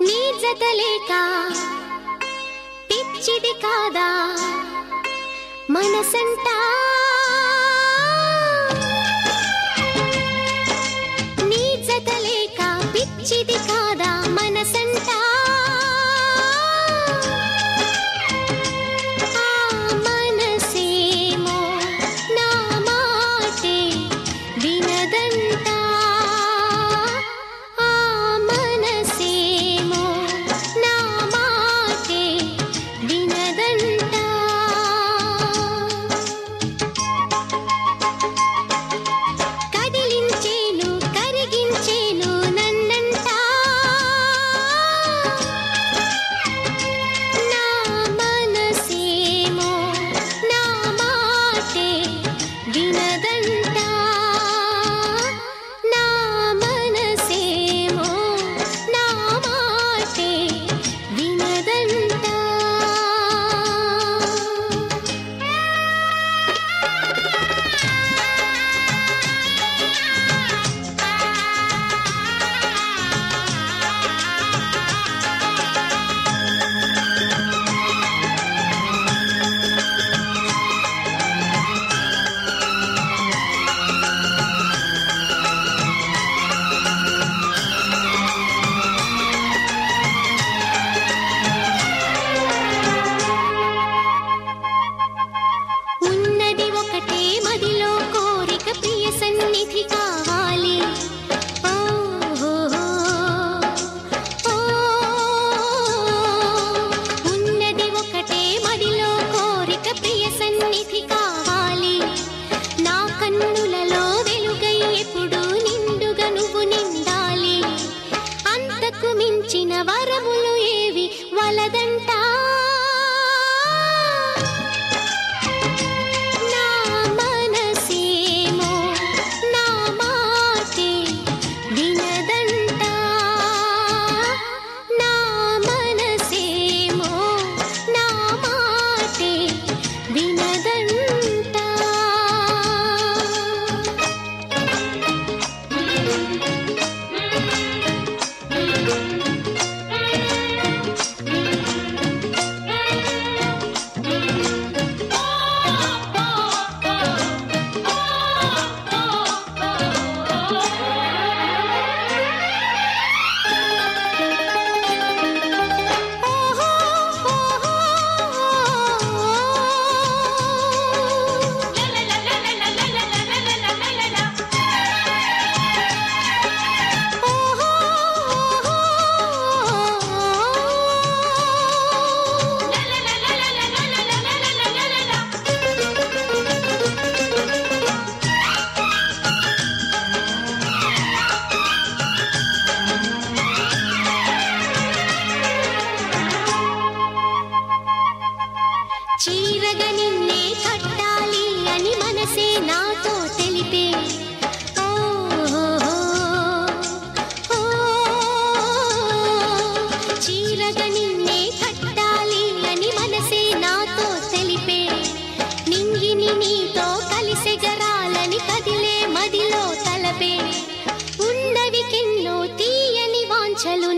నీ జతలేక పిచ్చిది కాదా? మనసంటా నీ జతలేక పిచ్చిది కాదా? మనసంటా ఇచ్చిన వరములు ఏవి? వలదంటా చీరగ నిన్నే కట్టాలి అని మనసే నాతో తెలిపే. ఓ, ఓ, ఓ, చీరగ నిన్నే కట్టాలి అని మనసే నాతో తెలిపే. నింగిని నీతో కలిసెగరాలని కదిలే మదిలో తలపే. తీయని వాంఛలు